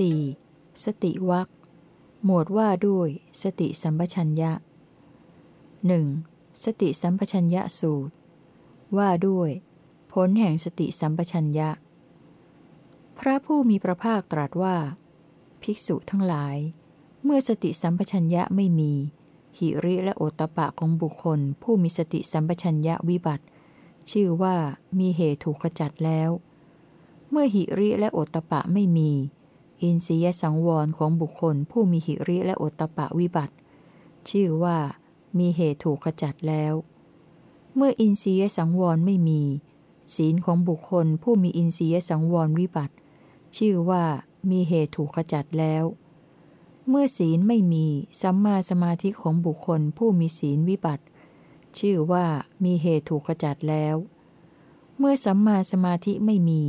4. สติวักหมวดว่าด้วย สติสัมปชัญญะหนึ่งสติสัมปชัญญะสูตร ว่าด้วย ผลแห่งสติสัมปชัญญะ พระผู้มีพระภาคตรัสว่า ภิกษุทั้งหลาย เมื่อสติสัมปชัญญะไม่มี หิริและโอตปะของบุคคล ผู้มีสติสัมปชัญญะวิบัติ ชื่อว่ามีเหตุถูกขจัดแล้ว เมื่อหิริและโอตปะไม่มี อินทรียสังวรของบุคคลผู้มีหิริและโอตตะปะวิบัติ ชื่อว่า มีเหตุถูกขจัดแล้ว เมื่ออินทรียสังวรไม่มี ศีลของบุคคลผู้มีอินทรียสังวรวิบัติ ชื่อว่ามีเหตุถูกขจัดแล้ว เมื่อศีลไม่มีสัมมาสมาธิของบุคคลผู้มีศีลวิบัติ ชื่อว่ามีเหตุถูกขจัดแล้ว เมื่อสัมมาสมาธิไม่มี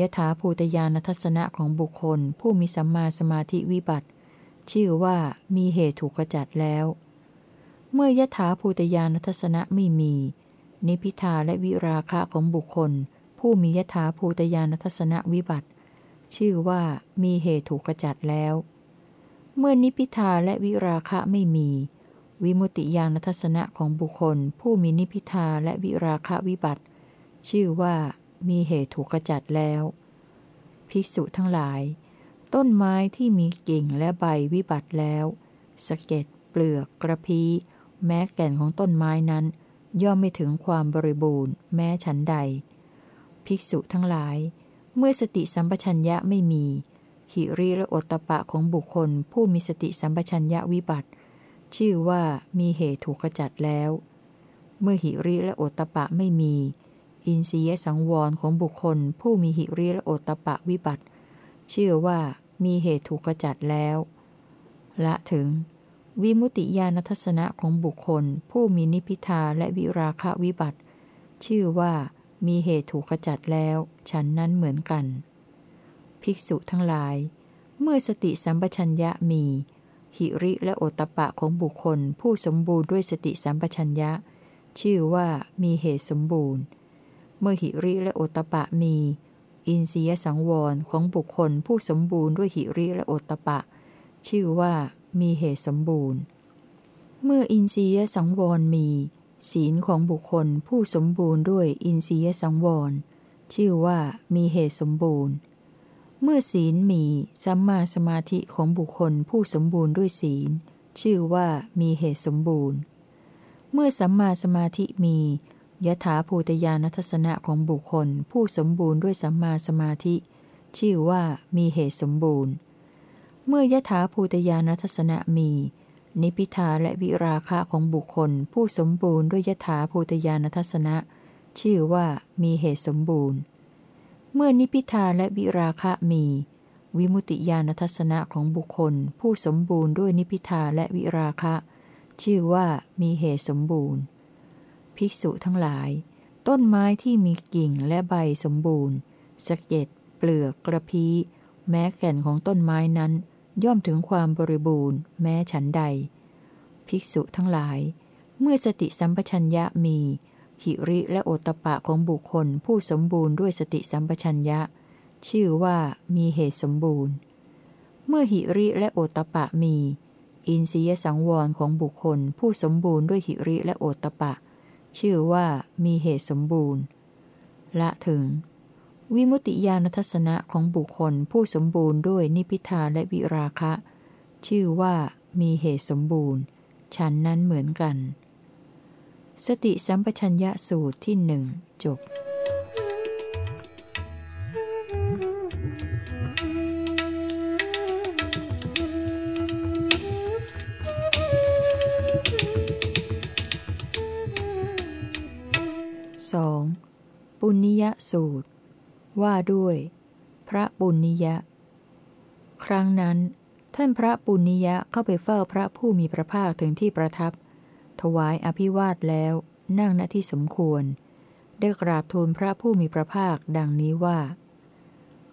ยถาภูตยานทัศนะของบุคคล ผู้มีสัมมาสมาธิวิบัติ ชื่อว่ามีเหตุถูกขจัดแล้ว เมื่อยถาภูตยานทัศนะไม่มี นิพิทาและวิราคะของบุคคล ผู้มียถาภูตยานทัศนะวิบัติ ชื่อว่ามีเหตุถูกขจัดแล้ว เมื่อนิพิทาและวิราคะไม่มี วิมุตติยานทัศนะของบุคคล ผู้มีนิพิทาและวิราคะวิบัติ ชื่อว่า มีเหตุถูกขจัดแล้ว ภิกษุทั้งหลาย ต้นไม้ที่มีกิ่งและใบวิบัติแล้ว สเก็ดเปลือก กระพี้แม้แก่นของต้นไม้นั้น ย่อมไม่ถึงความบริบูรณ์ แม้ฉันใด ภิกษุทั้งหลาย เมื่อสติสัมปชัญญะไม่มี หิริและโอตปะของบุคคล ผู้มีสติสัมปชัญญะวิบัติ ชื่อว่ามีเหตุถูกขจัดแล้ว เมื่อหิริและโอตปะไม่มี อินทรียสังวรของบุคคล ผู้มีหิริและโอตปะวิบัติ เชื่อว่ามีเหตุถูกขจัดแล้ว ละถึง วิมุติญาณทัศนะของบุคคล ผู้มีนิพิทาและวิราคะวิบัติ ชื่อว่ามีเหตุถูกขจัดแล้ว ฉันนั้นเหมือนกัน ภิกษุทั้งหลาย เมื่อสติสัมปชัญญะมี หิริและโอตปะของบุคคล ผู้สมบูรณ์ด้วยสติสัมปชัญญะ ชื่อว่ามีเหตุสมบูรณ์ เมื่อหิริและโอตปะมี อินทรียสังวรของบุคคลผู้สมบูรณ์ด้วยหิริและโอตปะ ชื่อว่ามีเหตุสมบูรณ์ เมื่ออินทรียสังวรมี ศีลของบุคคลผู้สมบูรณ์ด้วยอินทรียสังวร ชื่อว่ามีเหตุสมบูรณ์ เมื่อศีลมีสัมมาสมาธิของบุคคลผู้สมบูรณ์ด้วยศีล ชื่อว่ามีเหตุสมบูรณ์ เมื่อสัมมาสมาธิมี ยถาภูตยานัทัศนะของบุคคล ผู้สมบูรณ์ด้วยสัมมาสมาธิ ชื่อว่ามีเหตุสมบูรณ์ เมื่อยถาภูตยานัทัศนะมี นิพิทาและวิราคะของบุคคล ผู้สมบูรณ์ด้วยยถาภูตยานัทัศนะ ชื่อว่ามีเหตุสมบูรณ์ เมื่อนิพิทาและวิราคะมี วิมุติยานัทัศนะของบุคคล ผู้สมบูรณ์ด้วยนิพิทาและวิราคะ ชื่อว่ามีเหตุสมบูรณ์ ภิกษุทั้งหลาย ต้นไม้ที่มีกิ่งและใบสมบูรณ์สะเก็ดเปลือกกระพี้แม้แก่นของต้นไม้นั้น ย่อมถึงความบริบูรณ์ แม้ฉันใด ภิกษุทั้งหลาย เมื่อสติสัมปชัญญะมีหิริและโอตปะของบุคคลผู้สมบูรณ์ด้วยสติสัมปชัญญะ ชื่อว่ามีเหตุสมบูรณ์ เมื่อหิริและโอตปะมี อินทรียสังวรของบุคคลผู้สมบูรณ์ด้วยหิริและโอตปะ ชื่อว่ามีเหตุสมบูรณ์ ละถึง วิมุตติญาณทัศนะของบุคคลผู้สมบูรณ์ด้วยนิพิทาและวิราคะ ชื่อว่ามีเหตุสมบูรณ์ ฉันนั้นเหมือนกัน สติสัมปชัญญะสูตรที่หนึ่งจบ ปุณญยสูตร ว่าด้วย พระปุณญยะ ครั้งนั้น ท่านพระปุณญยะเข้าไปเฝ้าพระผู้มีพระภาคถึงที่ประทับ ถวายอภิวาทแล้วนั่งณที่สมควร ได้กราบทูลพระผู้มีพระภาคดังนี้ว่า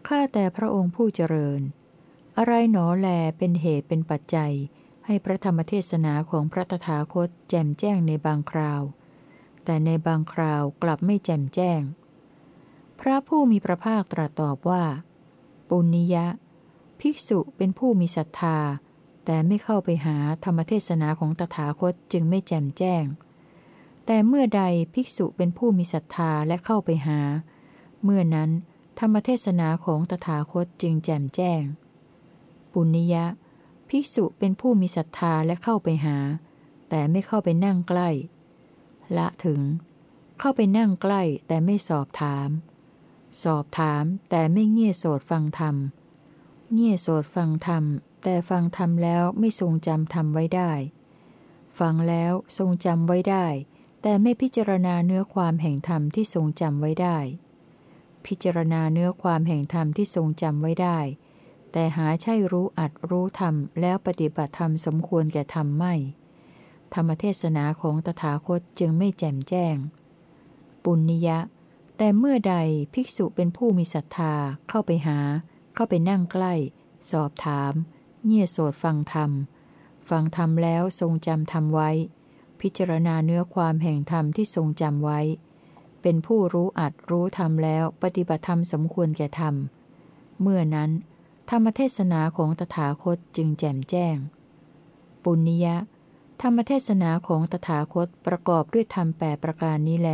ข้าแต่พระองค์ผู้เจริญ อะไรหนอแลเป็นเหตุเป็นปัจจัย ให้พระธรรมเทศนาของพระตถาคตแจ่มแจ้งในบางคราวแต่ในบางคราวกลับไม่แจ่มแจ้ง พระผู้มีพระภาคตรัสตอบว่า ปุณิยะ ภิกษุเป็นผู้มีศรัทธา แต่ไม่เข้าไปหาธรรมเทศนาของตถาคตจึงไม่แจ่มแจ้ง แต่เมื่อใดภิกษุเป็นผู้มีศรัทธาและเข้าไปหา เมื่อนั้นธรรมเทศนาของตถาคตจึงแจ่มแจ้ง ปุณิยะ ภิกษุเป็นผู้มีศรัทธาและเข้าไปหา แต่ไม่เข้าไปนั่งใกล้ ละถึง เข้าไปนั่งใกล้แต่ไม่สอบถาม สอบถามแต่ไม่เงี่ยโสดฟังธรรม เงี่ยโสดฟังธรรม แต่ฟังธรรมแล้วไม่ทรงจำธรรมไว้ได้ ฟังแล้วทรงจำไว้ได้ แต่ไม่พิจารณาเนื้อความแห่งธรรมที่ทรงจำไว้ได้ พิจารณาเนื้อความแห่งธรรมที่ทรงจำไว้ได้ แต่หาใช่รู้อัดรู้ธรรมแล้วปฏิบัติธรรมสมควรแก่ธรรมไม่ ธรรมเทศนาของตถาคตจึงไม่แจ่มแจ้ง ปุณิยะ แต่เมื่อใดภิกษุเป็นผู้มีศรัทธาเข้าไปหา เข้าไปนั่งใกล้ สอบถาม เงี่ยโสดฟังธรรม ฟังธรรมแล้วทรงจำธรรมไว้ พิจารณาเนื้อความแห่งธรรมที่ทรงจำไว้ เป็นผู้รู้อัดรู้ธรรมแล้วปฏิบัติธรรมสมควรแก่ธรรม เมื่อนั้น ธรรมเทศนาของตถาคตจึงแจ่มแจ้ง ปุณิยะธรรมเทศนาของตถาคตประกอบด้วยธรรมแปประการนี้แล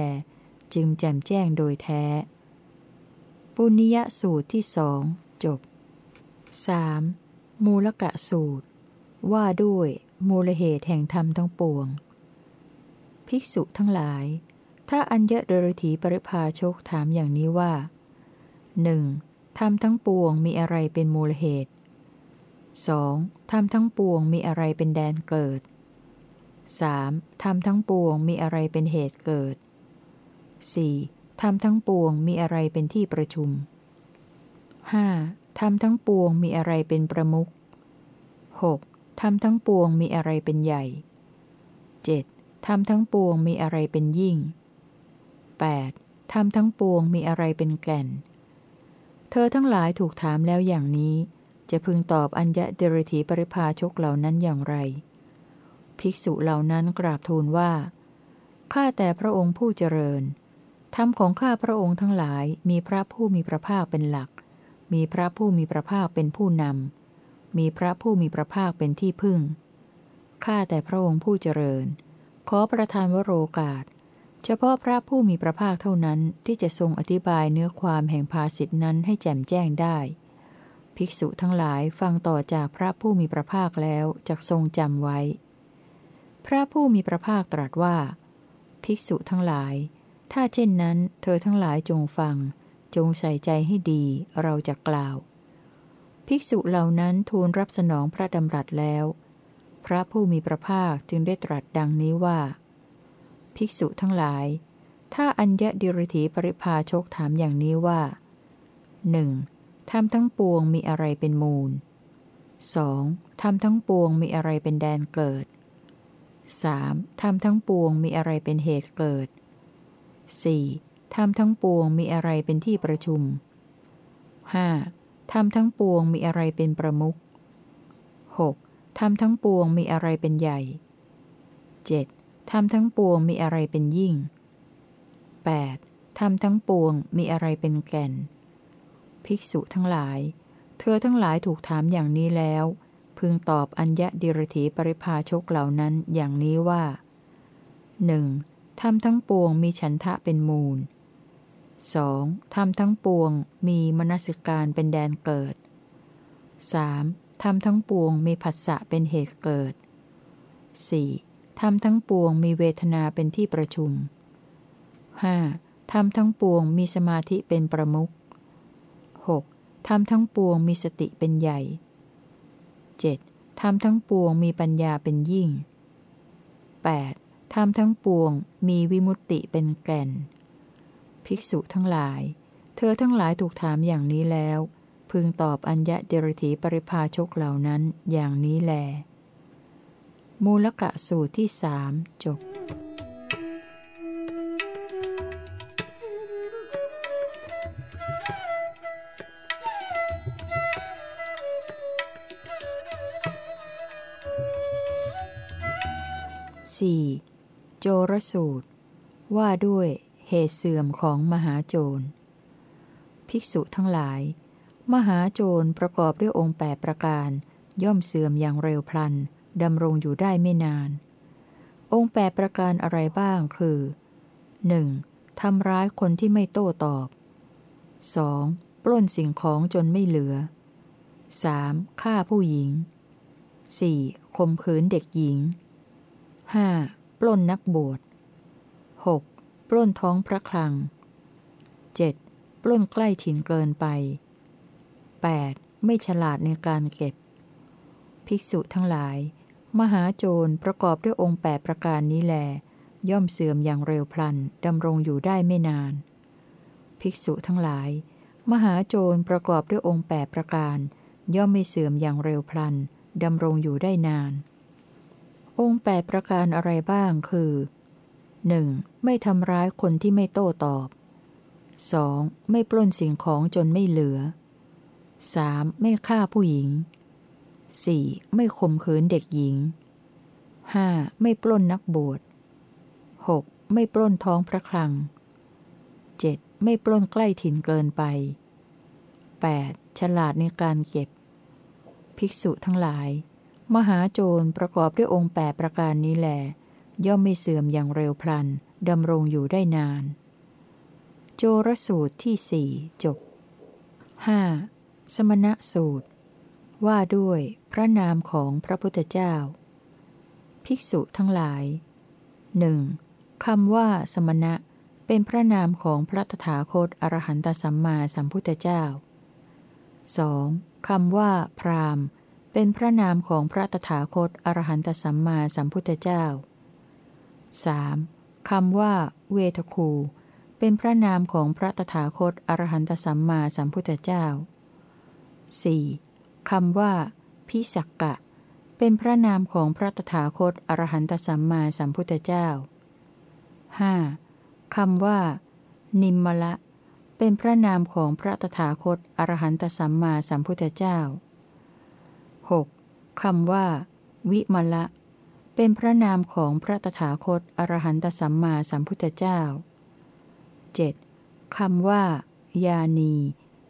จึงแจ่มแจ้งโดยแท้ ปุณิยสูตรที่สองจบ 3. มูลกะสูตร ว่าด้วย มูลเหตุแห่งธรรมทั้งปวง ภิกษุทั้งหลาย ถ้าอัญญเดรถีปริภาชกถามอย่างนี้ว่าหนึ่งทำทั้งปวงมีอะไรเป็นมูลเหตุ 2. ทำทั้งปวงมีอะไรเป็นแดนเกิด 3. ทำทั้งปวงมีอะไรเป็นเหตุเกิด 4. ทำทั้งปวงมีอะไรเป็นที่ประชุม 5. ทำทั้งปวงมีอะไรเป็นประมุข 6. ทำทั้งปวงมีอะไรเป็นใหญ่ 7. ทำทั้งปวงมีอะไรเป็นยิ่ง 8. ทำทั้งปวงมีอะไรเป็นแก่น เธอทั้งหลายถูกถามแล้วอย่างนี้ จะพึงตอบอัญญะเดรธีปริภาชกเหล่านั้นอย่างไร ภิกษุเหล่านั้นกราบทูลว่า ข้าแต่พระองค์ผู้เจริญ ธรรมของข้าพระองค์ทั้งหลายมีพระผู้มีพระภาคเป็นหลัก มีพระผู้มีพระภาคเป็นผู้นำ มีพระผู้มีพระภาคเป็นที่พึ่ง ข้าแต่พระองค์ผู้เจริญ ขอประทานวโรกาส เฉพาะพระผู้มีพระภาคเท่านั้นที่จะทรงอธิบายเนื้อความแห่งภาสิทธินั้นให้แจ่มแจ้งได้ ภิกษุทั้งหลายฟังต่อจากพระผู้มีพระภาคแล้วจะทรงจำไว้ พระผู้มีพระภาคตรัสว่า ภิกษุทั้งหลาย ถ้าเช่นนั้น เธอทั้งหลายจงฟัง จงใส่ใจให้ดี เราจะกล่าว ภิกษุเหล่านั้นทูลรับสนองพระดำรัสแล้ว พระผู้มีพระภาคจึงได้ตรัสดังนี้ว่า ภิกษุทั้งหลาย ถ้าอัญญดิริถีปริภาชกถามอย่างนี้ว่าหนึ่งทำทั้งปวงมีอะไรเป็นมูล 2. ทำทั้งปวงมีอะไรเป็นแดนเกิด 3. ทำทั้งปวงมีอะไรเป็นเหตุเกิด 4. ทำทั้งปวงมีอะไรเป็นที่ประชุม 5. ทำทั้งปวงมีอะไรเป็นประมุข 6. ทำทั้งปวงมีอะไรเป็นใหญ่ 7. ทำทั้งปวงมีอะไรเป็นยิ่ง 8. ทำทั้งปวงมีอะไรเป็นแก่น ภิกษุทั้งหลาย เธอทั้งหลายถูกถามอย่างนี้แล้ว พึงตอบอัญญะดิรถีปริภาชกเหล่านั้นอย่างนี้ว่าหนึ่ง ทำทั้งปวงมีฉันทะเป็นมูล 2. ทำทั้งปวงมีมนสิการเป็นแดนเกิด 3. ทำทั้งปวงมีผัสสะเป็นเหตุเกิด 4. ทำทั้งปวงมีเวทนาเป็นที่ประชุม 5. ทำทั้งปวงมีสมาธิเป็นประมุข 6. ทำทั้งปวงมีสติเป็นใหญ่ 7. ทำทั้งปวงมีปัญญาเป็นยิ่ง 8. ทำทั้งปวงมีวิมุตติเป็นแก่น ภิกษุทั้งหลาย เธอทั้งหลายถูกถามอย่างนี้แล้ว พึงตอบอัญญะเดรถีปริภาชกเหล่านั้นอย่างนี้แล มูลกะสูตรที่สามจบ โจรสูตร ว่าด้วยเหตุเสื่อมของมหาโจร ภิกษุทั้งหลาย มหาโจรประกอบด้วยองค์แปประการ ย่อมเสื่อมอย่างเร็วพลันดำรงอยู่ได้ไม่นาน องค์แปประการอะไรบ้างคือ 1. ทำร้ายคนที่ไม่โต้ตอบ 2. ปล้นสิ่งของจนไม่เหลือ 3. ฆ่าผู้หญิง 4. ข่มขืนเด็กหญิง 5. ปล้นนักบวช 6. ปล้นท้องพระคลัง 7. ปล้นใกล้ถิ่นเกินไป 8. ไม่ฉลาดในการเก็บ ภิกษุทั้งหลาย มหาโจรประกอบด้วยองค์แปประการนี้แล ย่อมเสื่อมอย่างเร็วพลันดำรงอยู่ได้ไม่นาน ภิกษุทั้งหลาย มหาโจรประกอบด้วยองค์แปประการ ย่อมไม่เสื่อมอย่างเร็วพลันดำรงอยู่ได้นาน องค์แปประการอะไรบ้างคือ 1. ไม่ทำร้ายคนที่ไม่โต้ตอบ 2. ไม่ปล้นสิ่งของจนไม่เหลือ 3. ไม่ฆ่าผู้หญิง 4. ไม่ข่มขืนเด็กหญิง 5. ไม่ปล้นนักบวช 6. ไม่ปล้นท้องพระคลัง 7. ไม่ปล้นใกล้ถิ่นเกินไป 8. ฉลาดในการเก็บ ภิกษุทั้งหลาย มหาโจรประกอบด้วยองค์แปประการนี้แหลย่อมไม่เสื่อมอย่างเร็วพลันดำรงอยู่ได้นาน โจรสูตรที่สี่จบ 5. สมณะสูตร ว่าด้วยพระนามของพระพุทธเจ้า ภิกษุทั้งหลายหนึ่งคำว่าสมณะเป็นพระนามของพระตถาคตอรหันตสัมมาสัมพุทธเจ้า 2. คำว่า พราม เป็นพระนามของพระตถาคตอรหันตสัมมาสัมพุทธเจ้า 3. คำว่า เวทคู เป็นพระนามของพระตถาคตอรหันตสัมมาสัมพุทธเจ้า 4. คำว่า พิสักกะ เป็นพระนามของพระตถาคตอรหันตสัมมาสัมพุทธเจ้า 5. คำว่า นิมมละ เป็นพระนามของพระตถาคตอรหันตสัมมาสัมพุทธเจ้า 6. คำว่า วิมละ เป็นพระนามของพระตถาคต อรหันตสัมมาสัมพุทธเจ้า 7. คำว่า ยานี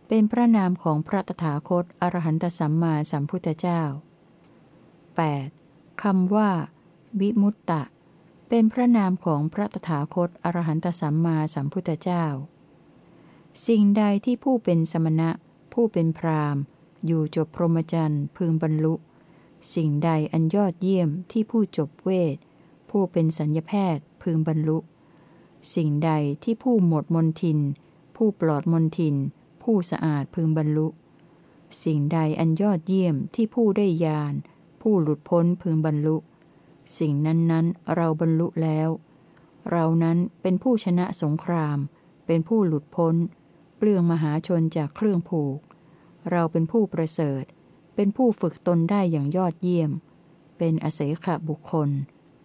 เป็นพระนามของพระตถาคต อรหันตสัมมาสัมพุทธเจ้า 8. คำว่า วิมุตตะ เป็นพระนามของพระตถาคต อรหันตสัมมาสัมพุทธเจ้า สิ่งใดที่ผู้เป็นสมณะ ผู้เป็นพราม อยู่จบพรหมจรรย์พึงบรรลุ สิ่งใดอันยอดเยี่ยมที่ผู้จบเวท ผู้เป็นสัญญแพทย์พึงบรรลุ สิ่งใดที่ผู้หมดมนทิน ผู้ปลอดมนทิน ผู้สะอาดพึงบรรลุ สิ่งใดอันยอดเยี่ยมที่ผู้ได้ญาณผู้หลุดพ้นพึงบรรลุ สิ่งนั้นๆเราบรรลุแล้ว เรานั้นเป็นผู้ชนะสงคราม เป็นผู้หลุดพ้น เปลืองมหาชนจากเครื่องผูก เราเป็นผู้ประเสริฐ เป็นผู้ฝึกตนได้อย่างยอดเยี่ยม เป็นอเสขบุคคล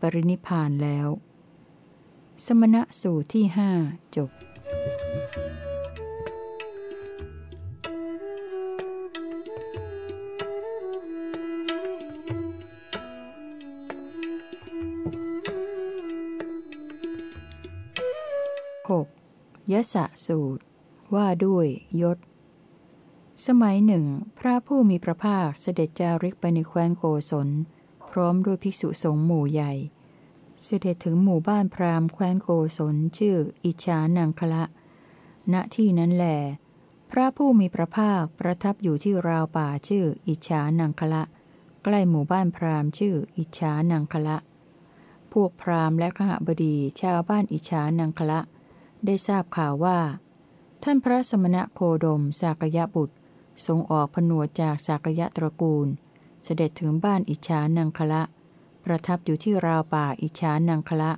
ปรินิพานแล้ว สมณะสูตรที่หจบ 6. ยะสะสูตร ว่าด้วยยศ สมัยหนึ่ง พระผู้มีพระภาคเสด็จจาริกไปในแคว้นโกศล พร้อมด้วยภิกษุสงฆ์หมู่ใหญ่ เสด็จถึงหมู่บ้านพราหมณ์แคว้นโกศลชื่อ อิชานังคละ ณที่นั้นแหลพระผู้มีพระภาคประทับอยู่ที่ราวป่าชื่อ อิชานังคละ ใกล้หมู่บ้านพราหมณ์ชื่อ อิชานังคละ พวกพราหมณ์และขหบดีชาวบ้านอิชานังคละ ได้ทราบข่าวว่า ท่านพระสมณะโคดมสากยะบุตร ทรงออกผนวดจากสากยะตระกูล เสด็จถึงบ้านอิชานังคละ ประทับอยู่ที่ราวป่าอิชานังคละ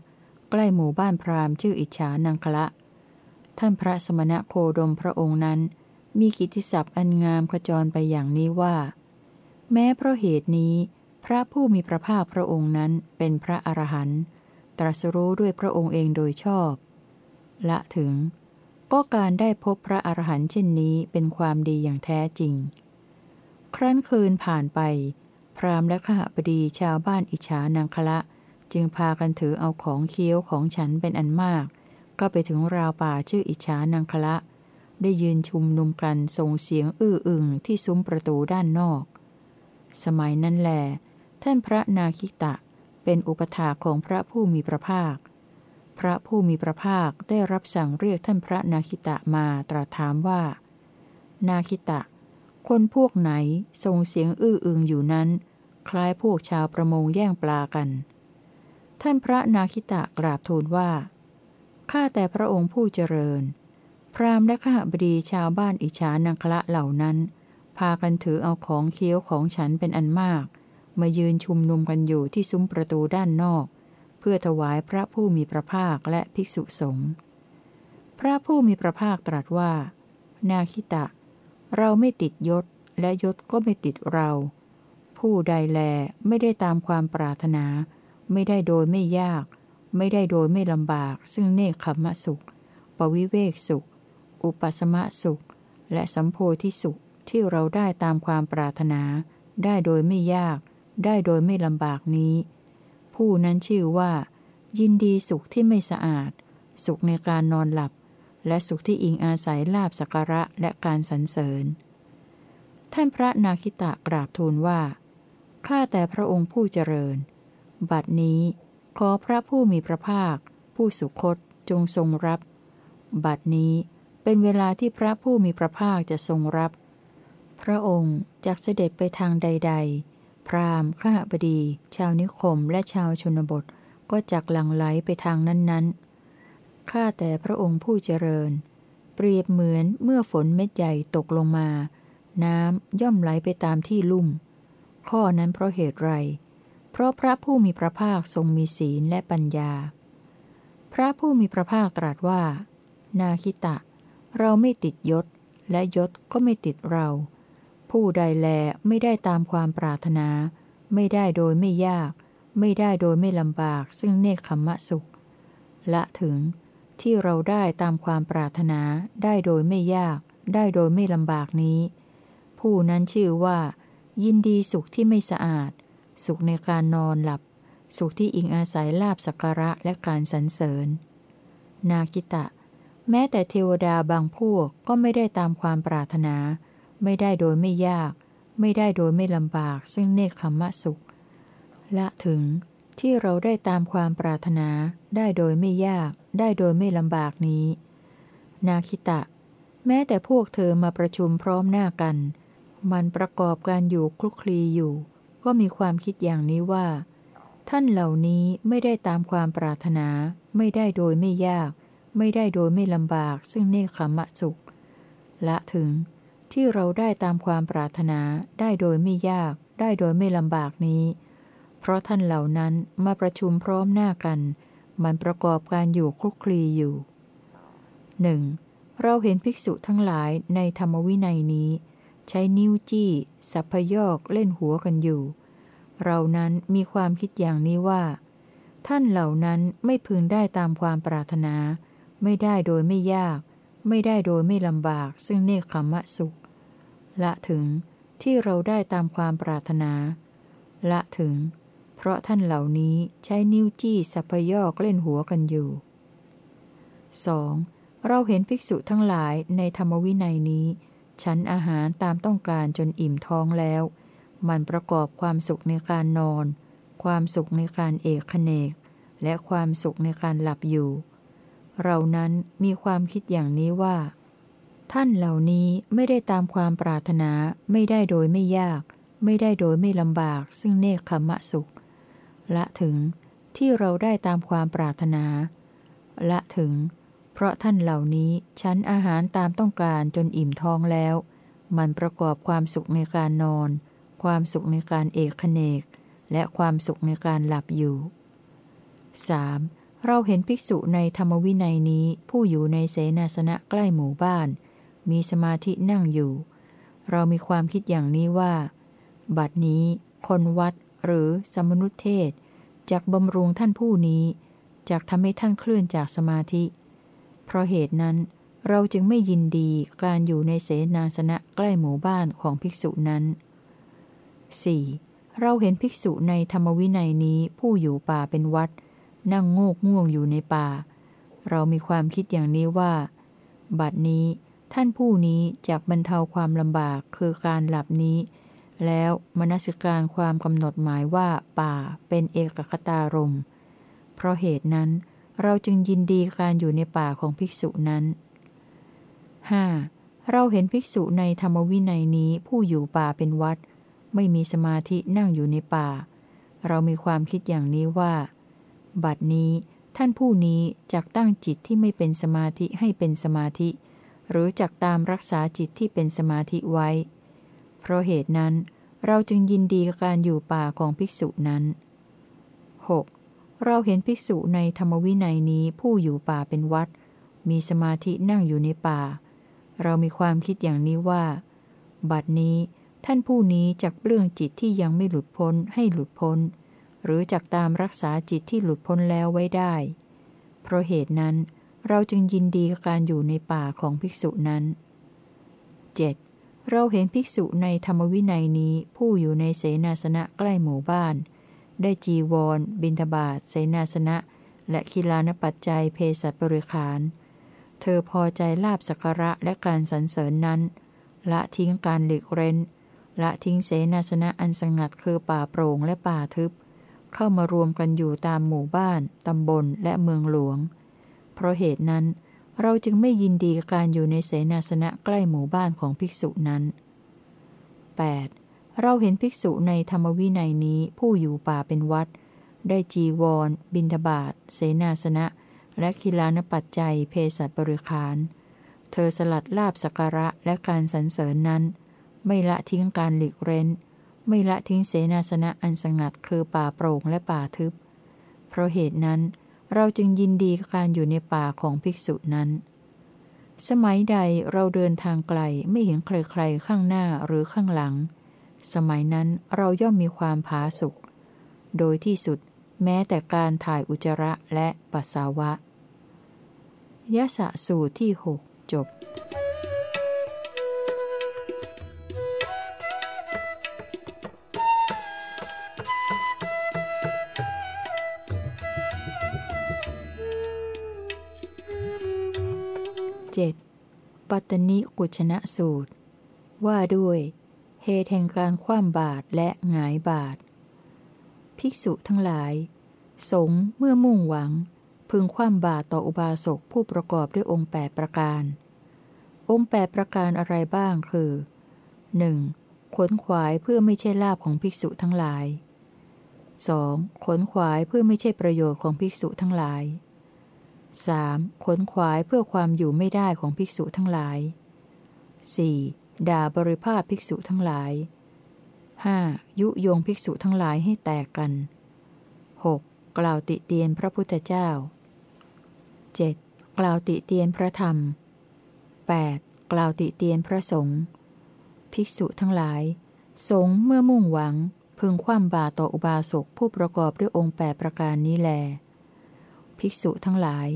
ใกล้หมู่บ้านพราหมณ์ชื่ออิชานังคละ ท่านพระสมณะโคดมพระองค์นั้น มีกิติศัพท์อันงามขจรไปอย่างนี้ว่า แม้เพราะเหตุนี้ พระผู้มีพระภาคพระองค์นั้นเป็นพระอรหันต์ตรัสรู้ด้วยพระองค์เองโดยชอบ ละถึง ก็การได้พบพระอรหันต์เช่นนี้เป็นความดีอย่างแท้จริง ครั้นคืนผ่านไป พราหมณ์และขหบดีชาวบ้านอิจฉานางคละ จึงพากันถือเอาของเคี้ยวของฉันเป็นอันมาก ก็ไปถึงราวป่าชื่ออิจฉานางคละ ได้ยืนชุมนุมกันส่งเสียงอื้ออึงที่ซุ้มประตูด้านนอก สมัยนั้นแหลท่านพระนาคิตะเป็นอุปถาของพระผู้มีพระภาค พระผู้มีพระภาคได้รับสั่งเรียกท่านพระนาคิตะมาตรัสถามว่า นาคิตะ คนพวกไหนส่งเสียงอื้ออึงอยู่นั้น คล้ายพวกชาวประมงแย่งปลากัน ท่านพระนาคิตะกราบทูลว่า ข้าแต่พระองค์ผู้เจริญ พราหมณ์และข้าบดีชาวบ้านอิจฉานังคละเหล่านั้น พากันถือเอาของเคี้ยวของฉันเป็นอันมาก มายืนชุมนุมกันอยู่ที่ซุ้มประตูด้านนอก เพื่อถวายพระผู้มีพระภาคและภิกษุสงฆ์พระผู้มีพระภาคตรัสว่า นาคิตะ เราไม่ติดยศและยศก็ไม่ติดเรา ผู้ใดแลไม่ได้ตามความปรารถนา ไม่ได้โดยไม่ยาก ไม่ได้โดยไม่ลำบาก ซึ่งเนคขมะสุข ปวิเวกสุข อุปสมะสุข และสัมโพธิสุขที่เราได้ตามความปรารถนา ได้โดยไม่ยาก ได้โดยไม่ลำบากนี้ ผู้นั้นชื่อว่า ยินดีสุขที่ไม่สะอาด สุขในการนอนหลับ และสุขที่อิงอาศัยลาบสักระและการสรรเสริญ ท่านพระนาคิตะกราบทูลว่าข้าแต่พระองค์ผู้เจริญ บัดนี้ขอพระผู้มีพระภาค ผู้สุคตจงทรงรับ บัดนี้เป็นเวลาที่พระผู้มีพระภาคจะทรงรับ พระองค์จากเสด็จไปทางใด ๆ พราหมณ์ข้าบดี ชาวนิคมและชาวชนบทก็จักหลั่งไหลไปทางนั้นๆ ข้าแต่พระองค์ผู้เจริญ เปรียบเหมือนเมื่อฝนเม็ดใหญ่ตกลงมา น้ำย่อมไหลไปตามที่ลุ่ม ข้อนั้นเพราะเหตุไร เพราะพระผู้มีพระภาคทรงมีศีลและปัญญา พระผู้มีพระภาคตรัสว่า นาคิตะ เราไม่ติดยศ และยศก็ไม่ติดเรา ผู้ใดแลไม่ได้ตามความปรารถนา ไม่ได้โดยไม่ยาก ไม่ได้โดยไม่ลำบาก ซึ่งเนคขมมะสุข ละถึง ที่เราได้ตามความปรารถนา ได้โดยไม่ยาก ได้โดยไม่ลำบากนี้ ผู้นั้นชื่อว่า ยินดีสุขที่ไม่สะอาด สุขในการนอนหลับ สุขที่อิงอาศัยลาบสักการะและการสรรเสริญ นาคิตะ แม้แต่เทวดาบางพวกก็ไม่ได้ตามความปรารถนา ไม่ได้โดยไม่ยาก ไม่ได้โดยไม่ลำบาก ซึ่งเนคขมะสุข ละถึงที่เราได้ตามความปรารถนา ได้โดยไม่ยาก ได้โดยไม่ลำบากนี้ นาคิตะ แม้แต่พวกเธอมาประชุมพร้อมหน้ากัน มันประกอบการอยู่คลุกคลีอยู่ ก็มีความคิดอย่างนี้ว่า ท่านเหล่านี้ไม่ได้ตามความปรารถนา ไม่ได้โดยไม่ยาก ไม่ได้โดยไม่ลำบาก ซึ่งเนคขมะสุข ละถึง ที่เราได้ตามความปรารถนาได้โดยไม่ยาก ได้โดยไม่ลำบากนี้ เพราะท่านเหล่านั้นมาประชุมพร้อมหน้ากัน มันประกอบการอยู่คลุกคลีอยู่หนึ่งเราเห็นภิกษุทั้งหลายในธรรมวินัยนี้ ใช้นิ้วจี้ สัพพยอกเล่นหัวกันอยู่ เรานั้นมีความคิดอย่างนี้ว่า ท่านเหล่านั้นไม่พึงได้ตามความปรารถนา ไม่ได้โดยไม่ยาก ไม่ได้โดยไม่ลำบากซึ่งเนคขมะสุข ละถึงที่เราได้ตามความปรารถนา ละถึง เพราะท่านเหล่านี้ใช้นิ้วจี้สัพยอกเล่นหัวกันอยู่ 2. เราเห็นภิกษุทั้งหลายในธรรมวินัยนี้ ฉันอาหารตามต้องการจนอิ่มท้องแล้ว มันประกอบความสุขในการนอน ความสุขในการเอกเนก และความสุขในการหลับอยู่ เรานั้นมีความคิดอย่างนี้ว่า ท่านเหล่านี้ไม่ได้ตามความปรารถนาไม่ได้โดยไม่ยาก ไม่ได้โดยไม่ลำบาก ซึ่งเนคขมะสุข ละถึงที่เราได้ตามความปรารถนา ละถึง เพราะท่านเหล่านี้ฉันอาหารตามต้องการจนอิ่มท้องแล้ว มันประกอบความสุขในการนอน ความสุขในการเอกเนก และความสุขในการหลับอยู่ 3. เราเห็นภิกษุในธรรมวินัยนี้ผู้อยู่ในเสนาสนะใกล้หมู่บ้าน มีสมาธินั่งอยู่ เรามีความคิดอย่างนี้ว่า บัดนี้ คนวัดหรือสมนุษเทศจากบำรุงท่านผู้นี้จากทำให้ท่านเคลื่อนจากสมาธิ เพราะเหตุนั้นเราจึงไม่ยินดีการอยู่ในเสนาสนะใกล้หมู่บ้านของภิกษุนั้น 4. เราเห็นภิกษุในธรรมวินัยนี้ผู้อยู่ป่าเป็นวัด นั่งโงกง่วงอยู่ในป่า เรามีความคิดอย่างนี้ว่า บัดนี้ท่านผู้นี้จากบรรเทาความลำบากคือการหลับนี้ แล้วมนสิการความกำหนดหมายว่าป่าเป็นเอกคตารม เพราะเหตุนั้นเราจึงยินดีการอยู่ในป่าของภิกษุนั้น 5. เราเห็นภิกษุในธรรมวินัยนี้ผู้อยู่ป่าเป็นวัด ไม่มีสมาธินั่งอยู่ในป่า เรามีความคิดอย่างนี้ว่า บัดนี้ท่านผู้นี้จักตั้งจิตที่ไม่เป็นสมาธิให้เป็นสมาธิ หรือจักตามรักษาจิตที่เป็นสมาธิไว้ เพราะเหตุนั้น เราจึงยินดีกับการอยู่ป่าของภิกษุนั้น 6. เราเห็นภิกษุในธรรมวินัยนี้ผู้อยู่ป่าเป็นวัด มีสมาธินั่งอยู่ในป่า เรามีความคิดอย่างนี้ว่า บัดนี้ท่านผู้นี้จักเปลื้องจิตที่ยังไม่หลุดพ้นให้หลุดพ้น หรือจักตามรักษาจิตที่หลุดพ้นแล้วไว้ได้ เพราะเหตุนั้นเราจึงยินดีกับการอยู่ในป่าของภิกษุนั้น 7. เราเห็นภิกษุในธรรมวินัยนี้ผู้อยู่ในเสนาสนะใกล้หมู่บ้าน ได้จีวร บินทบาทเสนาสนะ และคิลานปัจจัยเพศบริขาร เธอพอใจลาบสักระและการสรรเสริญนั้น ละทิ้งการหลีกเร้น ละทิ้งเสนาสนะอันสงัดคือป่าโปร่งและป่าทึบ เข้ามารวมกันอยู่ตามหมู่บ้าน ตำบล และเมืองหลวง เพราะเหตุนั้น เราจึงไม่ยินดีการอยู่ในเสนาสนะใกล้หมู่บ้านของภิกษุนั้น 8. เราเห็นภิกษุในธรรมวินัยนี้ผู้อยู่ป่าเป็นวัด ได้จีวร บินทบาทเสนาสนะ และคิลานปัจจัยเพศบริขาร เธอสลัดลาบสักการะและการสรรเสริญนั้น ไม่ละทิ้งการหลีกเร้น ไม่ละทิ้งเสนาสนะอันสงัดคือป่าโปร่งและป่าทึบ เพราะเหตุนั้นเราจึงยินดีกับการอยู่ในป่าของภิกษุนั้น สมัยใดเราเดินทางไกลไม่เห็นใครๆข้างหน้าหรือข้างหลัง สมัยนั้นเราย่อมมีความผาสุกโดยที่สุดแม้แต่การถ่ายอุจจาระและปัสสาวะยะสะสูตรที่หกจบ 7. ปัตตนิกุชนะสูตร ว่าด้วย เหตุแห่งการคว่ำบาตรและหงายบาตรภิกษุทั้งหลาย สงเมื่อมุ่งหวัง พึงคว่ำบาตรต่ออุบาสกผู้ประกอบด้วยองค์แปดประการ องค์แปดประการอะไรบ้างคือ 1. ขนขวายเพื่อไม่ใช่ลาบของภิกษุทั้งหลาย 2. ขนขวายเพื่อไม่ใช่ประโยชน์ของภิกษุทั้งหลาย 3. ขนขวายเพื่อความอยู่ไม่ได้ของภิกษุทั้งหลาย 4. ด่าบริภาพภิกษุทั้งหลาย 5. ยุโยงภิกษุทั้งหลายให้แตกกัน 6. กล่าวติเตียนพระพุทธเจ้า 7. กล่าวติเตียนพระธรรม 8. กล่าวติเตียนพระสงฆ์ภิกษุทั้งหลาย สงเมื่อมุ่งหวัง พึงคว่ำบาต่ออุบาสกผู้ประกอบด้วยองค์แปประการนี้แล ภิกษุทั้งหลาย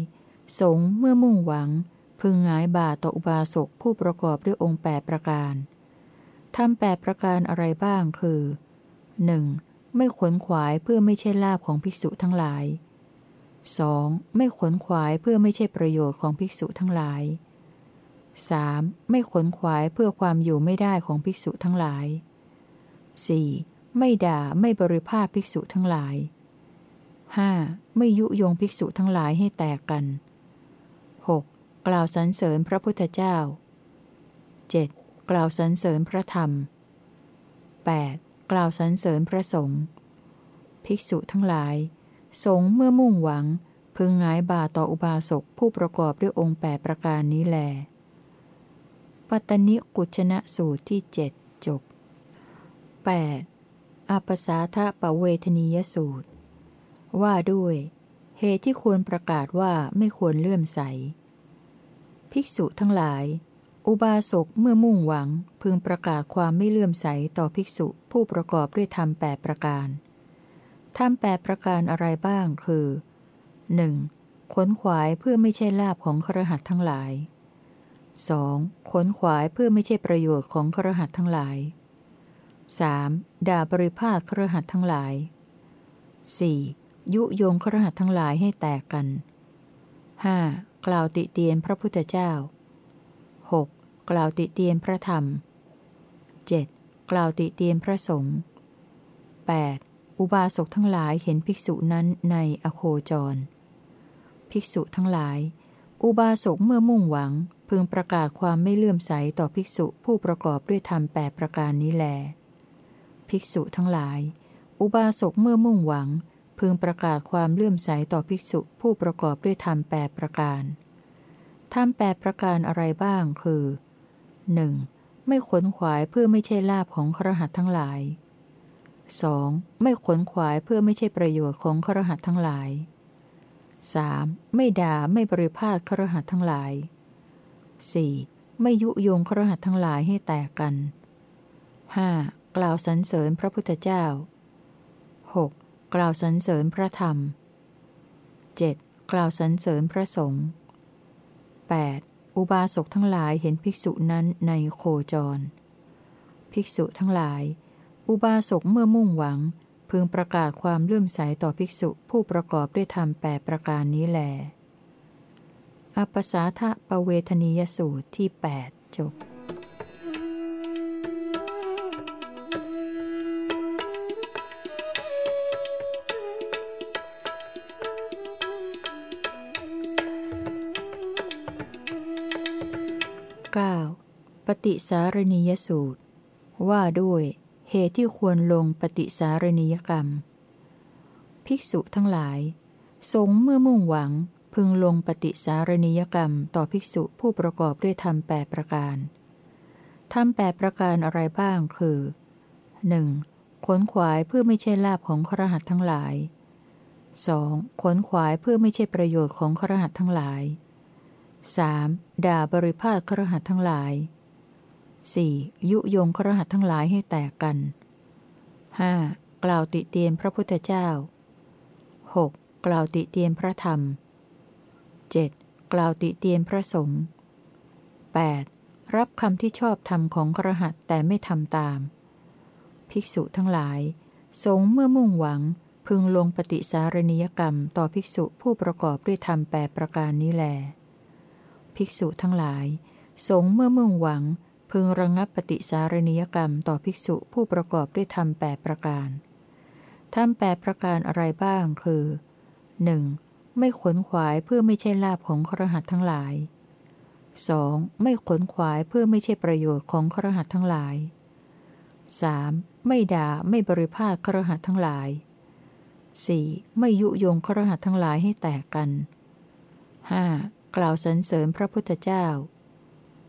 สงเมื่อมุ่งหวัง พึงงายบาต่ออุบาสกผู้ประกอบด้วยองค์แปประการทำแปประการอะไรบ้างคือ 1. ไม่ขนขวายเพื่อไม่ใช่ลาบของภิกษุทั้งหลาย 2. ไม่ขนขวายเพื่อไม่ใช่ประโยชน์ของภิกษุทั้งหลาย 3. ไม่ขนขวายเพื่อความอยู่ไม่ได้ของภิกษุทั้งหลาย 4. ไม่ด่าไม่บริภาพภิกษุทั้งหลาย 5. ไม่ยุยงภิกษุทั้งหลายให้แตกกัน 6. กล่าวสรรเสริญพระพุทธเจ้า 7. กล่าวสรรเสริญพระธรรม 8. กล่าวสรรเสริญพระสงฆ์ภิกษุทั้งหลาย สงเมื่อมุ่งหวัง พึงงายบาต่ออุบาสกผู้ประกอบด้วยองค์แปประการนี้แล ปัตตนิกุชนะสูตรที่เจ็ดจบ 8. อปสาทะปเวทนียสูตร ว่าด้วย เหตุที่ควรประกาศว่าไม่ควรเลื่อมใส ภิกษุทั้งหลาย อุบาสกเมื่อมุ่งหวังพึงประกาศความไม่เลื่อมใสต่อภิกษุผู้ประกอบด้วยธรรมแปประการธรรมแปประการอะไรบ้างคือ 1. ขนขวายเพื่อไม่ใช่ลาบของครหัสทั้งหลาย 2. ขนขวายเพื่อไม่ใช่ประโยชน์ของครหัสทั้งหลาย 3. ด่าบริภาคครหัสทั้งหลาย 4. ยุโยงครหัสทั้งหลายให้แตกกัน 5. กล่าวติเตียนพระพุทธเจ้า 6. กล่าวติเตียนพระธรรม 7. กล่าวติเตียนพระสงฆ์ 8. อุบาสกทั้งหลายเห็นภิกษุนั้นในอโคจร ภิกษุทั้งหลาย อุบาสกเมื่อมุ่งหวังพึงประกาศความไม่เลื่อมใสต่อภิกษุผู้ประกอบด้วยธรรมแปประการนี้แล ภิกษุทั้งหลาย อุบาสกเมื่อมุ่งหวัง พึงประกาศความเลื่อมใสต่อภิกษุผู้ประกอบด้วยธรรมแปประการธรรมแปประการอะไรบ้างคือ 1. ไม่ขนขวายเพื่อไม่ใช่ลาบของครหัสทั้งหลาย 2. ไม่ขนขวายเพื่อไม่ใช่ประโยชน์ของครหัสทั้งหลาย 3. ไม่ด่าไม่บริพาทครหัสทั้งหลาย 4. ไม่ยุยงครหัสทั้งหลายให้แตกกัน 5. กล่าวสรรเสริญพระพุทธเจ้า กล่าวสรรเสริญพระธรรม 7. กล่าวสรรเสริญพระสงฆ์ 8. อุบาสกทั้งหลายเห็นภิกษุนั้นในโคจร ภิกษุทั้งหลาย อุบาสกเมื่อมุ่งหวัง พึงประกาศความเลื่อมใสต่อภิกษุผู้ประกอบด้วยธรรมแปประการนี้แลอปสาทะปเวทนียสูตรที่ 8 จบ 9. ปฏิสารณียสูตร ว่าด้วยเหตุที่ควรลงปฏิสารณียกรรม ภิกษุทั้งหลาย สงเมื่อมุ่งหวังพึงลงปฏิสารณียกรรมต่อภิกษุผู้ประกอบด้วยธรรมแปประการธรรมแปประการอะไรบ้างคือ 1. ขนขวายเพื่อไม่ใช่ลาบของครหัสทั้งหลาย 2. ขนขวายเพื่อไม่ใช่ประโยชน์ของครหัสทั้งหลาย 3. ด่าบริพาทครหัสทั้งหลาย 4. ยุยงครหัสทั้งหลายให้แตกกัน 5. กล่าวติเตียนพระพุทธเจ้า 6. กล่าวติเตียนพระธรรม 7. กล่าวติเตียนพระสงฆ์ 8. รับคำที่ชอบธรรมของครหัสแต่ไม่ทำตาม ภิกษุทั้งหลาย สงเมื่อมุ่งหวังพึงลงปฏิสารณียกรรมต่อภิกษุผู้ประกอบด้วยธรรมแปประการนี้แล ภิกษุทั้งหลาย สงเมื่อมุ่งหวัง พึงระงงับปฏิสารณียกรรมต่อภิกษุผู้ประกอบด้วยธรรมแปประการธรรมแปประการอะไรบ้างคือ 1. ไม่ขนขวายเพื่อไม่ใช่ลาบของครหัสทั้งหลาย 2. ไม่ขนขวายเพื่อไม่ใช่ประโยชน์ของครหัสทั้งหลาย 3. ไม่ด่าไม่บริพาทครหัสทั้งหลาย 4. ไม่ยุยงครหัสทั้งหลายให้แตกกัน 5. กล่าวสรรเสริญพระพุทธเจ้า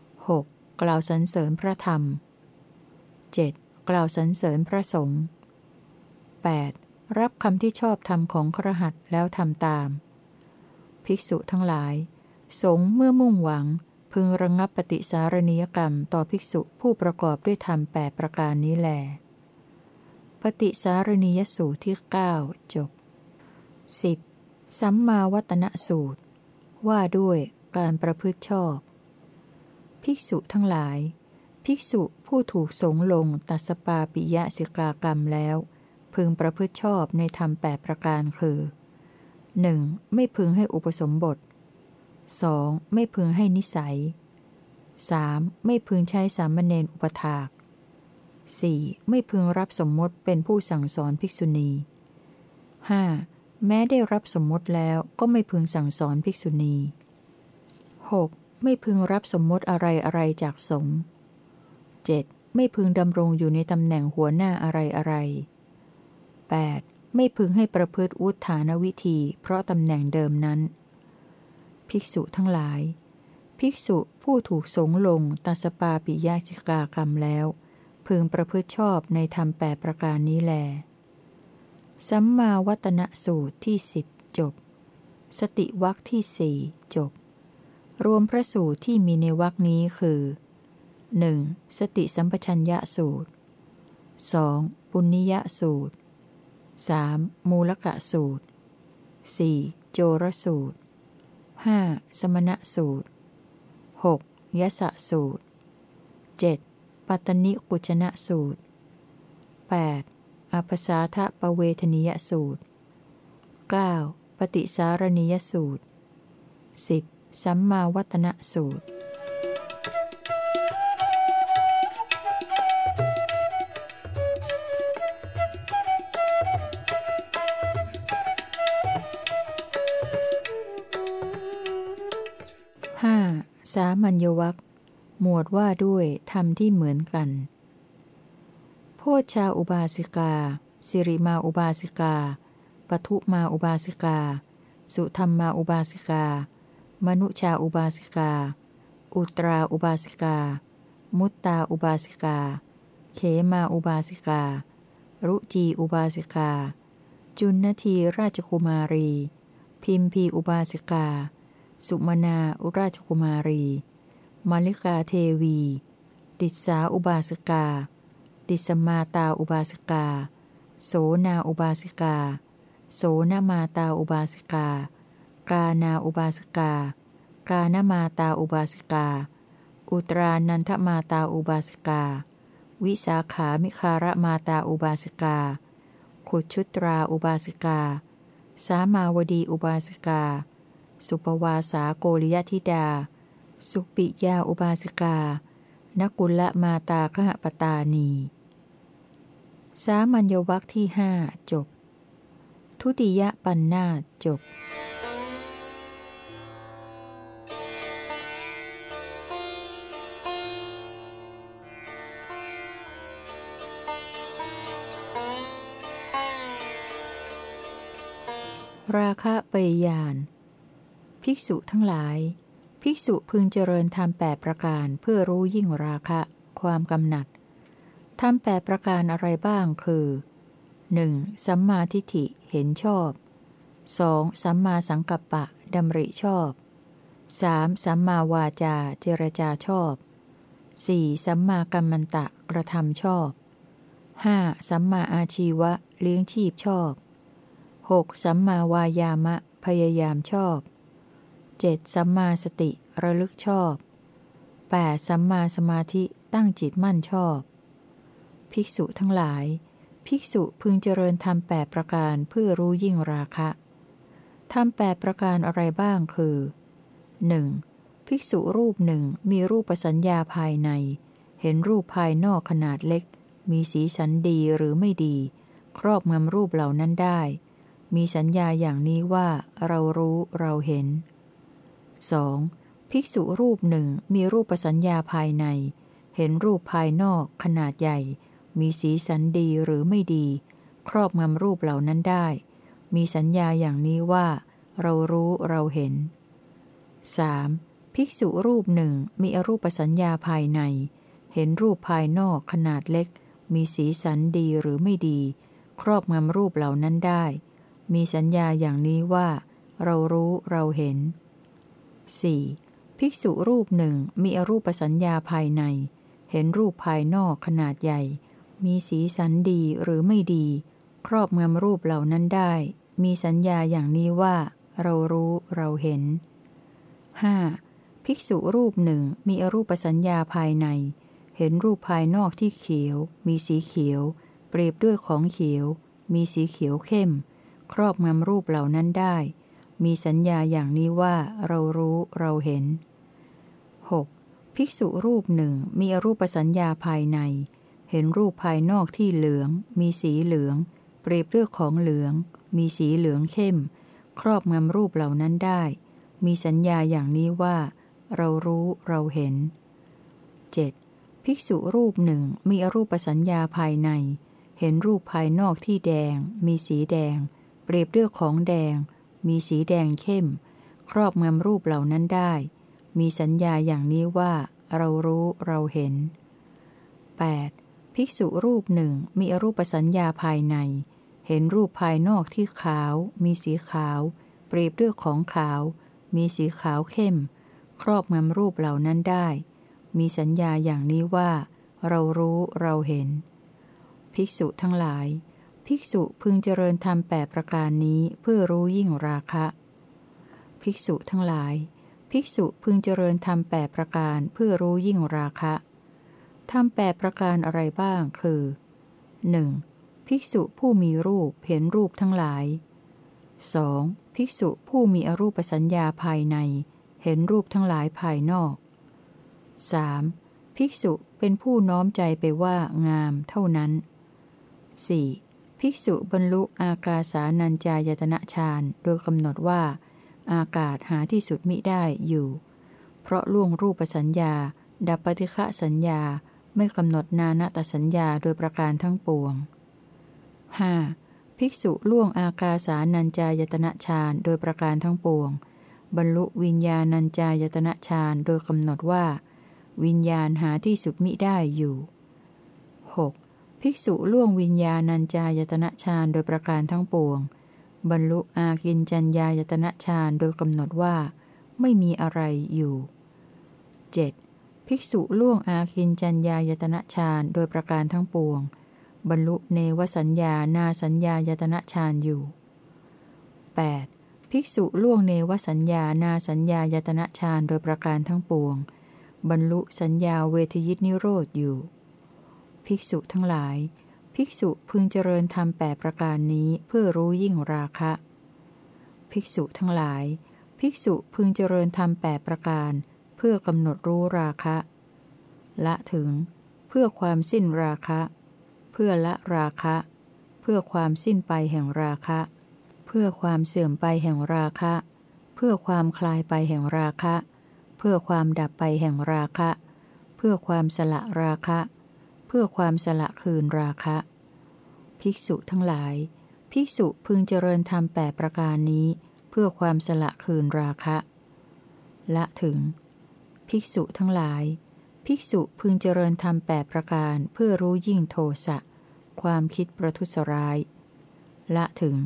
6. กล่าวสรรเสริญพระธรรม 7. กล่าวสรรเสริญพระสงฆ์ 8. รับคำที่ชอบธรรมของครหัสแล้วทำตาม ภิกษุทั้งหลาย สงเมื่อมุ่งหวัง พึงระงงับปฏิสารณียกรรมต่อภิกษุผู้ประกอบด้วยธรรมแปประการนี้แล ปฏิสารณียสูตรที่ 9 จบ 10. สัมมาวัตนสูตร ว่าด้วยการประพฤติชอบ ภิกษุทั้งหลาย ภิกษุผู้ถูกสงลงตัสปาปิยะสิกากรรมแล้ว พึงประพฤติชอบในธรรมแปประการคือ 1. ไม่พึงให้อุปสมบท 2. ไม่พึงให้นิสัย 3. ไม่พึงใช้สามเณรอุปถาก 4. ไม่พึงรับสมมติเป็นผู้สั่งสอนภิกษุณี 5. แม้ได้รับสมมติแล้วก็ไม่พึงสั่งสอนภิกษุณี 6. ไม่พึงรับสมมติอะไรอะไรจากสงฆ์ 7. ไม่พึงดำรงอยู่ในตำแหน่งหัวหน้าอะไรอะไร 8. ไม่พึงให้ประพฤติวุฒานวิธี เพราะตำแหน่งเดิมนั้น ภิกษุทั้งหลาย ภิกษุผู้ถูกสงลงตัสปาปิยาสิกากรรมแล้ว พึงประพฤติชอบในธรรมแปประการนี้แล สัมมาวัตนสูตรที่สิบจบ สติวักที่สี่จบ รวมพระสูตรที่มีในวักนี้คือ 1. สติสัมปชัญญะสูตร 2. ปุณณิยสูตร 3. มูลกะสูตร 4. โจรสูตร 5. สมณะสูตร 6. ยสะสูตร 7. ปัตตนิกุชนะสูตร 8. อภสาทะปะเวทนิยสูตร 9. ปฏิสารณียสูตร 10. สัมมาวัตนสูตร 5. สามัญญวัคหมวดว่าด้วยธรรมที่เหมือนกัน โพชาอุบาสิกา สิริมาอุบาสิกาปทุมาอุบาสิกา สุธรรมาอุบาสิกา มนุชาอุบาสิกา อุตราอุบาสิกา มุตตาอุบาสิกา เขมาอุบาสิกา รุจีอุบาสิกา จุนนทีราชกุมารี พิมพีอุบาสิกา สุมนาอุราชกุมารีมาลิกาเทวี ติสาอุบาสิกา ติสมาตาอุบาสิกา โสนาอุบาสิกา โสนมาตาอุบาสิกา กานาอุบาสิกา กานมาตาอุบาสิกา อุตรานันทมาตาอุบาสิกา วิสาขามิคารมาตาอุบาสิกา ขุชุตราอุบาสิกา สามาวดีอุบาสิกา สุปวาสาโกริยธิดา สุปิยาอุบาสิกานกุลมาตาขหปตานี สามัญญวัคที่ห้าจบ ทุติยปันนาจบราคะเปยยาน ภิกษุทั้งหลาย ภิกษุพึงเจริญธรรมแปดประการเพื่อรู้ยิ่งราคะ ความกำหนัด ธรรมแปดประการอะไรบ้างคือ 1. สัมมาทิฏฐิเห็นชอบ 2. สัมมาสังกัปปะดำริชอบ 3. สัมมาวาจาเจรจาชอบ 4. สัมมากัมมันตะกระทำชอบ 5. สัมมาอาชีวะเลี้ยงชีพชอบ 6. สัมมาวายามะพยายามชอบ 7. สัมมาสติระลึกชอบ 8. สัมมาสมาธิตั้งจิตมั่นชอบ ภิกษุทั้งหลาย ภิกษุพึงเจริญธรรมแปดประการเพื่อรู้ยิ่งราคะธรรมแปดประการอะไรบ้างคือ 1. ภิกษุรูปหนึ่งมีรูปสัญญาภายใน เห็นรูปภายนอกขนาดเล็ก มีสีสันดีหรือไม่ดี ครอบงำรูปเหล่านั้นได้ มีสัญญาอย่างนี้ว่าเรารู้เราเห็น 2. ภิกษุรูปหนึ่งมีรูปสัญญาภายใน เห็นรูปภายนอกขนาดใหญ่ มีสีสันดีหรือไม่ดี ครอบงำรูปเหล่านั้นได้ มีสัญญาอย่างนี้ว่า เรารู้เราเห็น 3. ภิกษุรูปหนึ่งมีอรูปสัญญาภายใน เห็นรูปภายนอกขนาดเล็ก มีสีสันดีหรือไม่ดี ครอบงำรูปเหล่านั้นได้ มีสัญญาอย่างนี้ว่า เรารู้เราเห็น 4. ภิกษุรูปหนึ่งมีอรูปสัญญาภายใน เห็นรูปภายนอกขนาดใหญ่ มีสีสันดีหรือไม่ดี ครอบงำรูปเหล่านั้นได้ มีสัญญาอย่างนี้ว่า เรารู้เราเห็น 5. ภิกษุรูปหนึ่งมีอรูปสัญญาภายใน เห็นรูปภายนอกที่เขียว มีสีเขียว เปรียบด้วยของเขียว มีสีเขียวเข้ม ครอบงำรูปเหล่านั้นได้ มีสัญญาอย่างนี้ว่าเรารู้เราเห็น 6. ภิกษุรูปหนึ่งมีอรูปสัญญาภายใน เห็นรูปภายนอกที่เหลือง มีสีเหลือง เปรียบด้วยของเหลือง มีสีเหลืองเข้ม ครอบงำรูปเหล่านั้นได้ มีสัญญาอย่างนี้ว่า เรารู้เราเห็น 7. ภิกษุรูปหนึ่งมีอรูปสัญญาภายใน เห็นรูปภายนอกที่แดง มีสีแดง เปรียบด้วยของแดง มีสีแดงเข้ม ครอบงำรูปเหล่านั้นได้ มีสัญญาอย่างนี้ว่า เรารู้เราเห็น 8. ภิกษุรูปหนึ่งมีอรูปสัญญาภายใน เห็นรูปภายนอกที่ขาว มีสีขาว เปรียบด้วยของขาว มีสีขาวเข้ม ครอบงำรูปเหล่านั้นได้ มีสัญญาอย่างนี้ว่า เรารู้เราเห็น ภิกษุทั้งหลาย ภิกษุพึงเจริญธรรมแปดประการนี้เพื่อรู้ยิ่งราคะ ภิกษุทั้งหลาย ภิกษุพึงเจริญธรรมแปดประการเพื่อรู้ยิ่งราคะ ธรรมแปดประการอะไรบ้าง คือ 1. ภิกษุผู้มีรูปเห็นรูปทั้งหลาย 2. ภิกษุผู้มีอรูปสัญญาภายใน เห็นรูปทั้งหลายภายนอก 3. ภิกษุเป็นผู้น้อมใจไปว่างามเท่านั้น 4. ภิกษุบรรลุอากาสานัญจายตนะฌานโดยกำหนดว่า อากาศหาที่สุดมิได้อยู่ เพราะล่วงรูปสัญญา ดับปฏิฆะสัญญา ไม่กำหนดนานาตสัญญาโดยประการทั้งปวง 5. ภิกษุล่วงอากาสานัญจายตนะฌานโดยประการทั้งปวง บรรลุวิญญาณัญจายตนะฌานโดยกำหนดว่า วิญญาณหาที่สุดมิได้อยู่ 6. ภิกษุล่วงวิญญาณัญจายตนะฌานโดยประการทั้งปวง บรรลุอากินจัญญายตนะฌานโดยกำหนดว่า ไม่มีอะไรอยู่ 7. ภิกษุล่วงอากินจัญญายตนะฌานโดยประการทั้งปวง บรรลุเนวสัญญานาสัญญายตนะฌานอยู่ 8. ภิกษุล่วงเนวสัญญานาสัญญายตนะฌานโดยประการทั้งปวง บรรลุสัญญาเวทยิตนิโรธอยู่ ภิกษุทั้งหลาย ภิกษุพึงเจริญธรรมแปประการนี้เพื่อรู้ยิ่งราคะ ภิกษุทั้งหลาย ภิกษุพึงเจริญธรรมแปประการเพื่อกำหนดรู้ราคะ ละถึง เพื่อความสิ้นราคะ เพื่อละราคะ เพื่อความสิ้นไปแห่งราคะ เพื่อความเสื่อมไปแห่งราคะ เพื่อความคลายไปแห่งราคะ เพื่อความดับไปแห่งราคะ เพื่อความสละราคะ เพื่อความสละคืนราคะ ภิกษุทั้งหลาย ภิกษุพึงเจริญธรรมแปประการนี้ เพื่อความสละคืนราคะ ละถึง ภิกษุทั้งหลาย ภิกษุพึงเจริญธรรมแปประการเพื่อรู้ยิ่งโทสะ ความคิดประทุษร้าย ละถึง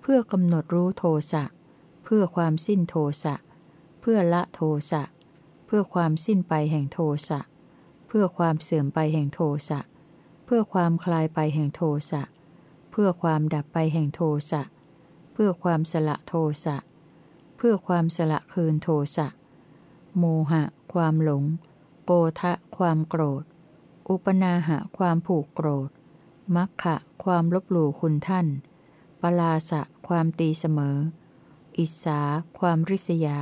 เพื่อกำหนดรู้โทสะ เพื่อความสิ้นโทสะ เพื่อละโทสะ เพื่อความสิ้นไปแห่งโทสะ เพื่อความเสื่อมไปแห่งโทสะ เพื่อความคลายไปแห่งโทสะ เพื่อความดับไปแห่งโทสะ เพื่อความสละโทสะ เพื่อความสละคืนโทสะ โมหะ ความหลง โกทะ ความโกรธ อุปนาหะ ความผูกโกรธ มัคคะความลบหลู่คุณท่าน ปลาสะ ความตีเสมอ อิสา ความริษยา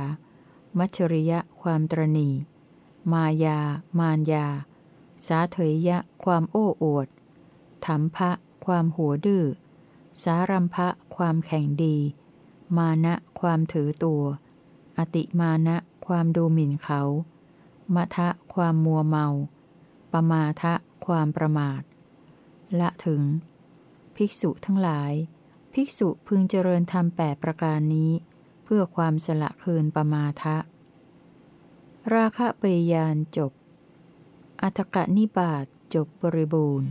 มัชริยะ ความตรณี มายา มานยา สาเถยยะ ความโอ้อวดถมภะ ความหัวดื้อ สารัมภะ ความแข่งดี มานะ ความถือตัว อติมานะ ความดูหมิ่นเขามะทะความมัวเมา ปมาทะความประมาท ละถึง ภิกษุทั้งหลาย ภิกษุพึงเจริญธรรมแปดประการนี้ เพื่อความสละคืนปมาทะ ราคะเปยยานจบ อัตกะนิบาตจบบริบูรณ์